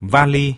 vali